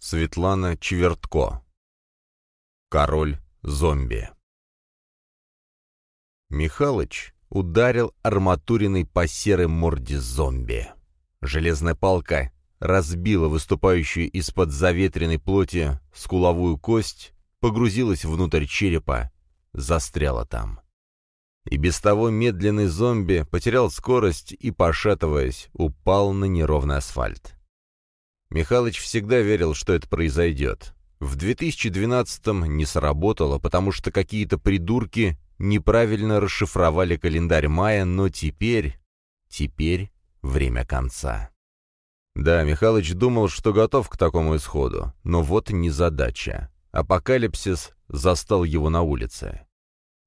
Светлана Чевертко. Король зомби. Михалыч ударил арматуриной по серой морде зомби. Железная палка разбила выступающую из-под заветренной плоти скуловую кость, погрузилась внутрь черепа, застряла там. И без того медленный зомби потерял скорость и, пошатываясь, упал на неровный асфальт. Михалыч всегда верил, что это произойдет. В 2012-м не сработало, потому что какие-то придурки неправильно расшифровали календарь мая, но теперь... Теперь время конца. Да, Михалыч думал, что готов к такому исходу, но вот незадача. Апокалипсис застал его на улице.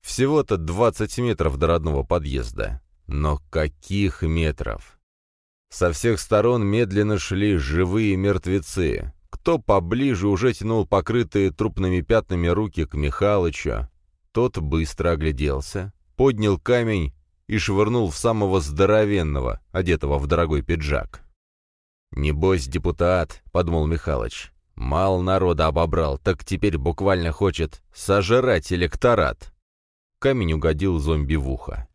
Всего-то 20 метров до родного подъезда. Но каких метров? Со всех сторон медленно шли живые мертвецы. Кто поближе уже тянул покрытые трупными пятнами руки к Михалычу. Тот быстро огляделся, поднял камень и швырнул в самого здоровенного, одетого в дорогой пиджак. «Небось, депутат», — подумал Михалыч. «Мало народа обобрал, так теперь буквально хочет сожрать электорат». Камень угодил зомби в ухо.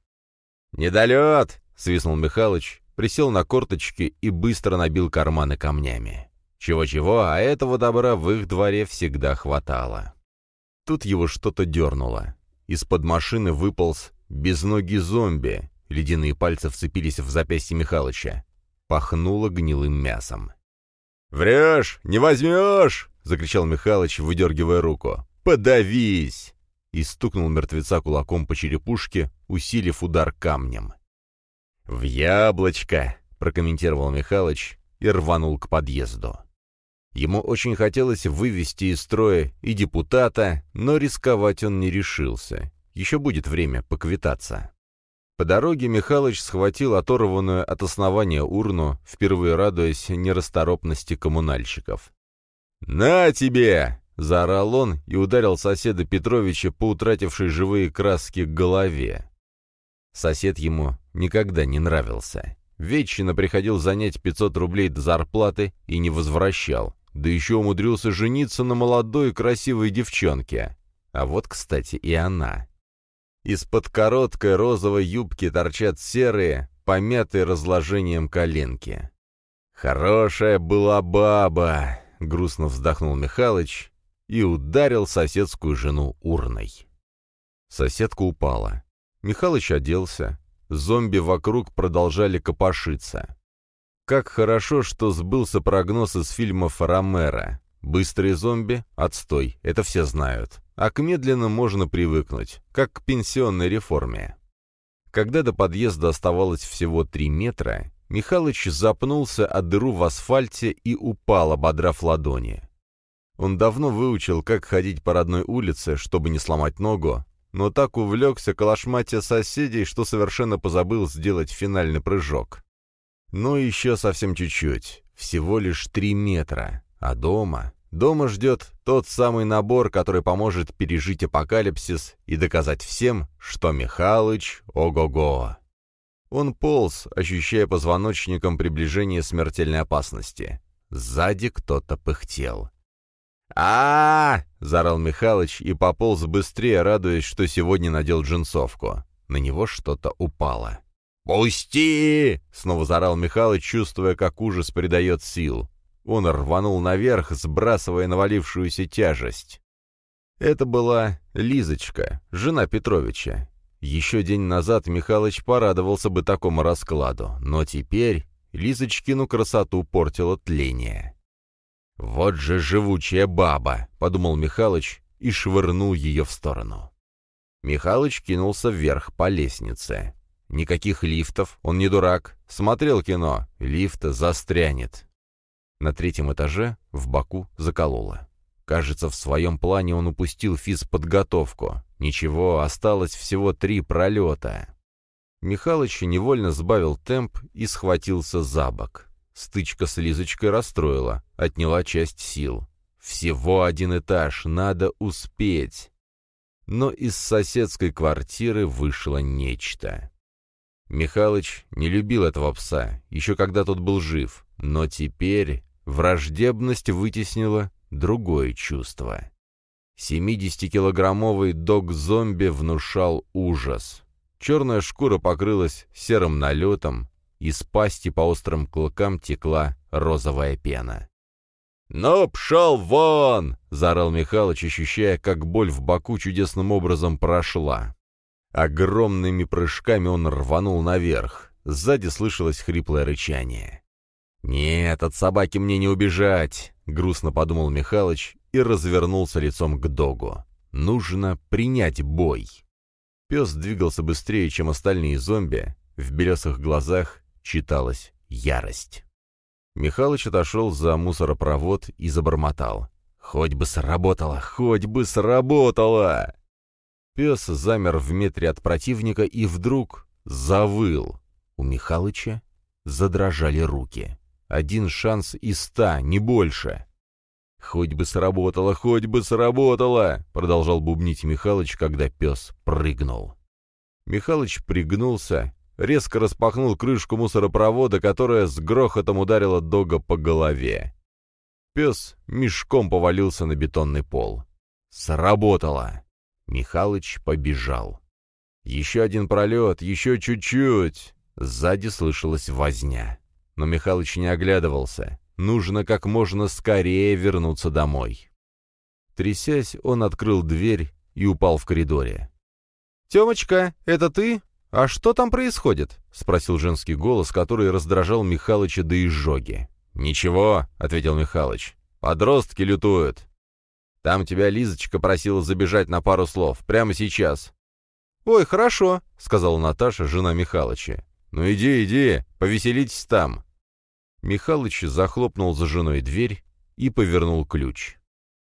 «Недолет!» — свистнул Михалыч, присел на корточки и быстро набил карманы камнями. Чего-чего, а этого добра в их дворе всегда хватало. Тут его что-то дернуло. Из-под машины выполз безногий зомби. Ледяные пальцы вцепились в запястье Михалыча. Пахнуло гнилым мясом. «Врешь! Не возьмешь!» — закричал Михалыч, выдергивая руку. «Подавись!» И стукнул мертвеца кулаком по черепушке, усилив удар камнем. «В яблочко!» — прокомментировал Михалыч и рванул к подъезду. Ему очень хотелось вывести из строя и депутата, но рисковать он не решился. Еще будет время поквитаться. По дороге Михалыч схватил оторванную от основания урну, впервые радуясь нерасторопности коммунальщиков. «На тебе!» — заорал он и ударил соседа Петровича по утратившей живые краски голове. Сосед ему никогда не нравился. Вечно приходил занять 500 рублей до зарплаты и не возвращал. Да еще умудрился жениться на молодой красивой девчонке. А вот, кстати, и она. Из-под короткой розовой юбки торчат серые, помятые разложением коленки. «Хорошая была баба!» — грустно вздохнул Михалыч и ударил соседскую жену урной. Соседка упала. Михалыч оделся. Зомби вокруг продолжали копошиться. Как хорошо, что сбылся прогноз из фильмов Ромера. Быстрые зомби — отстой, это все знают. А к медленным можно привыкнуть, как к пенсионной реформе. Когда до подъезда оставалось всего три метра, Михалыч запнулся от дыру в асфальте и упал, ободрав ладони. Он давно выучил, как ходить по родной улице, чтобы не сломать ногу, но так увлекся калашматия соседей, что совершенно позабыл сделать финальный прыжок. Ну, еще совсем чуть-чуть, всего лишь три метра, а дома... Дома ждет тот самый набор, который поможет пережить апокалипсис и доказать всем, что Михалыч ого-го. Он полз, ощущая позвоночником приближение смертельной опасности. Сзади кто-то пыхтел а, -а, -а заорал Михалыч и пополз быстрее, радуясь, что сегодня надел джинсовку. На него что-то упало. «Пусти!» — снова заорал Михалыч, чувствуя, как ужас придает сил. Он рванул наверх, сбрасывая навалившуюся тяжесть. Это была Лизочка, жена Петровича. Еще день назад Михалыч порадовался бы такому раскладу, но теперь Лизочкину красоту портило тление. «Вот же живучая баба!» — подумал Михалыч и швырнул ее в сторону. Михалыч кинулся вверх по лестнице. Никаких лифтов, он не дурак. Смотрел кино, лифт застрянет. На третьем этаже в боку закололо. Кажется, в своем плане он упустил физподготовку. Ничего, осталось всего три пролета. Михалыч невольно сбавил темп и схватился за бок. Стычка с Лизочкой расстроила, отняла часть сил. Всего один этаж, надо успеть. Но из соседской квартиры вышло нечто. Михалыч не любил этого пса, еще когда тот был жив, но теперь враждебность вытеснила другое чувство. 70-килограммовый дог-зомби внушал ужас. Черная шкура покрылась серым налетом, из пасти по острым клыкам текла розовая пена. «Ну, пшел вон!» — заорал Михалыч, ощущая, как боль в боку чудесным образом прошла. Огромными прыжками он рванул наверх. Сзади слышалось хриплое рычание. «Нет, от собаки мне не убежать», — грустно подумал Михалыч и развернулся лицом к догу. «Нужно принять бой». Пес двигался быстрее, чем остальные зомби. В белесых глазах читалась ярость. Михалыч отошел за мусоропровод и забормотал. «Хоть бы сработало! Хоть бы сработало!» Пес замер в метре от противника и вдруг завыл. У Михалыча задрожали руки. Один шанс из ста, не больше. «Хоть бы сработало, хоть бы сработало!» — продолжал бубнить Михалыч, когда пес прыгнул. Михалыч пригнулся, резко распахнул крышку мусоропровода, которая с грохотом ударила Дога по голове. Пес мешком повалился на бетонный пол. Сработало. Михалыч побежал. Еще один пролет, еще чуть-чуть. Сзади слышалась возня. Но Михалыч не оглядывался. Нужно как можно скорее вернуться домой. Трясясь, он открыл дверь и упал в коридоре. «Темочка, это ты?» «А что там происходит?» — спросил женский голос, который раздражал Михалыча до изжоги. «Ничего», — ответил Михалыч. «Подростки лютуют. Там тебя Лизочка просила забежать на пару слов. Прямо сейчас». «Ой, хорошо», — сказала Наташа, жена Михалыча. «Ну иди, иди, повеселитесь там». Михалыч захлопнул за женой дверь и повернул ключ.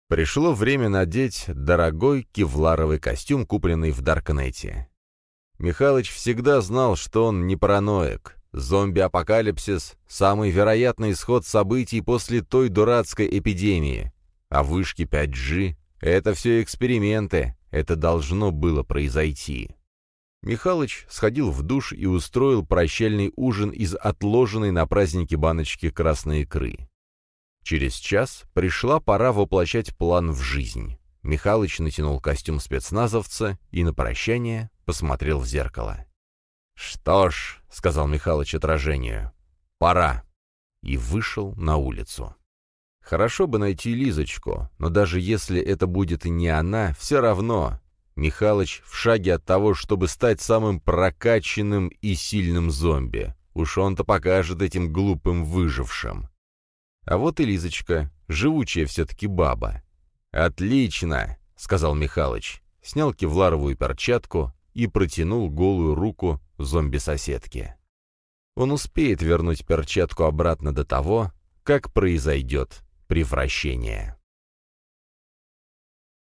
Пришло время надеть дорогой кевларовый костюм, купленный в Даркнете. Михалыч всегда знал, что он не параноик. Зомби-апокалипсис — самый вероятный исход событий после той дурацкой эпидемии. А вышки 5G — это все эксперименты, это должно было произойти. Михалыч сходил в душ и устроил прощальный ужин из отложенной на праздники баночки красной икры. Через час пришла пора воплощать план в жизнь. Михалыч натянул костюм спецназовца и на прощание посмотрел в зеркало. «Что ж», — сказал Михалыч отражению, — «пора». И вышел на улицу. Хорошо бы найти Лизочку, но даже если это будет не она, все равно. Михалыч в шаге от того, чтобы стать самым прокачанным и сильным зомби. Уж он-то покажет этим глупым выжившим. А вот и Лизочка, живучая все-таки баба. «Отлично!» — сказал Михалыч. Снял кевларовую перчатку и протянул голую руку зомби-соседке. Он успеет вернуть перчатку обратно до того, как произойдет превращение.